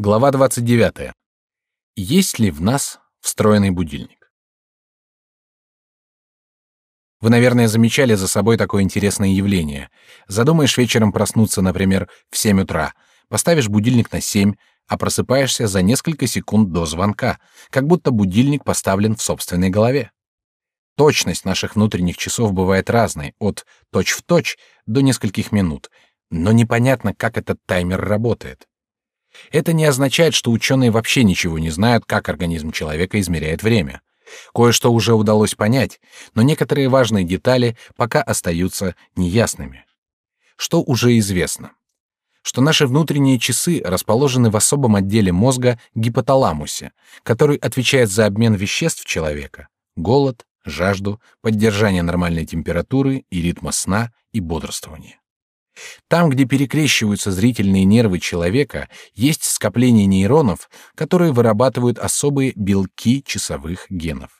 Глава 29. Есть ли в нас встроенный будильник? Вы, наверное, замечали за собой такое интересное явление. Задумаешь вечером проснуться, например, в 7 утра, поставишь будильник на 7, а просыпаешься за несколько секунд до звонка, как будто будильник поставлен в собственной голове. Точность наших внутренних часов бывает разной, от точь-в-точь до нескольких минут, но непонятно, как этот таймер работает. Это не означает, что ученые вообще ничего не знают, как организм человека измеряет время. Кое-что уже удалось понять, но некоторые важные детали пока остаются неясными. Что уже известно? Что наши внутренние часы расположены в особом отделе мозга гипоталамусе, который отвечает за обмен веществ человека: голод, жажду, поддержание нормальной температуры и ритма сна и бодрствования. Там, где перекрещиваются зрительные нервы человека, есть скопление нейронов, которые вырабатывают особые белки часовых генов.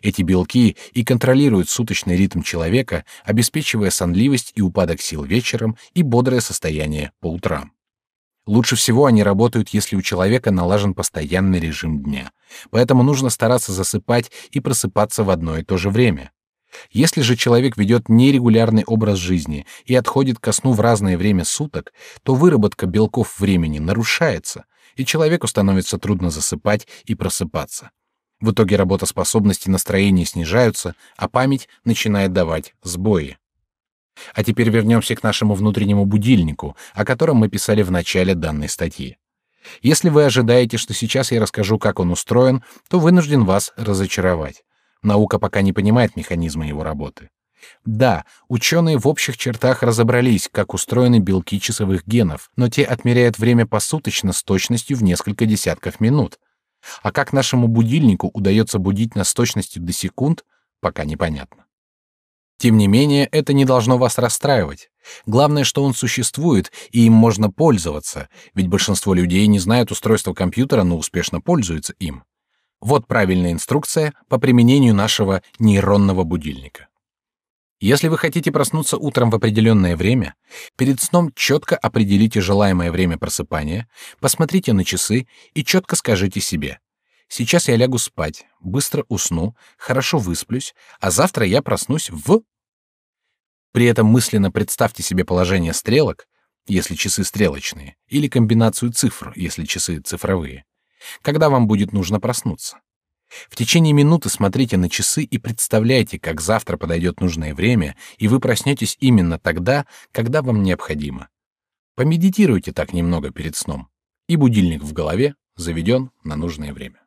Эти белки и контролируют суточный ритм человека, обеспечивая сонливость и упадок сил вечером и бодрое состояние по утрам. Лучше всего они работают, если у человека налажен постоянный режим дня. Поэтому нужно стараться засыпать и просыпаться в одно и то же время. Если же человек ведет нерегулярный образ жизни и отходит ко сну в разное время суток, то выработка белков времени нарушается, и человеку становится трудно засыпать и просыпаться. В итоге работоспособность и настроение снижаются, а память начинает давать сбои. А теперь вернемся к нашему внутреннему будильнику, о котором мы писали в начале данной статьи. Если вы ожидаете, что сейчас я расскажу, как он устроен, то вынужден вас разочаровать. Наука пока не понимает механизмы его работы. Да, ученые в общих чертах разобрались, как устроены белки часовых генов, но те отмеряют время посуточно с точностью в несколько десятков минут. А как нашему будильнику удается будить нас с точностью до секунд, пока непонятно. Тем не менее, это не должно вас расстраивать. Главное, что он существует, и им можно пользоваться, ведь большинство людей не знают устройства компьютера, но успешно пользуются им. Вот правильная инструкция по применению нашего нейронного будильника. Если вы хотите проснуться утром в определенное время, перед сном четко определите желаемое время просыпания, посмотрите на часы и четко скажите себе: сейчас я лягу спать, быстро усну, хорошо высплюсь, а завтра я проснусь в. При этом мысленно представьте себе положение стрелок, если часы стрелочные, или комбинацию цифр, если часы цифровые когда вам будет нужно проснуться. В течение минуты смотрите на часы и представляйте, как завтра подойдет нужное время, и вы проснетесь именно тогда, когда вам необходимо. Помедитируйте так немного перед сном, и будильник в голове заведен на нужное время.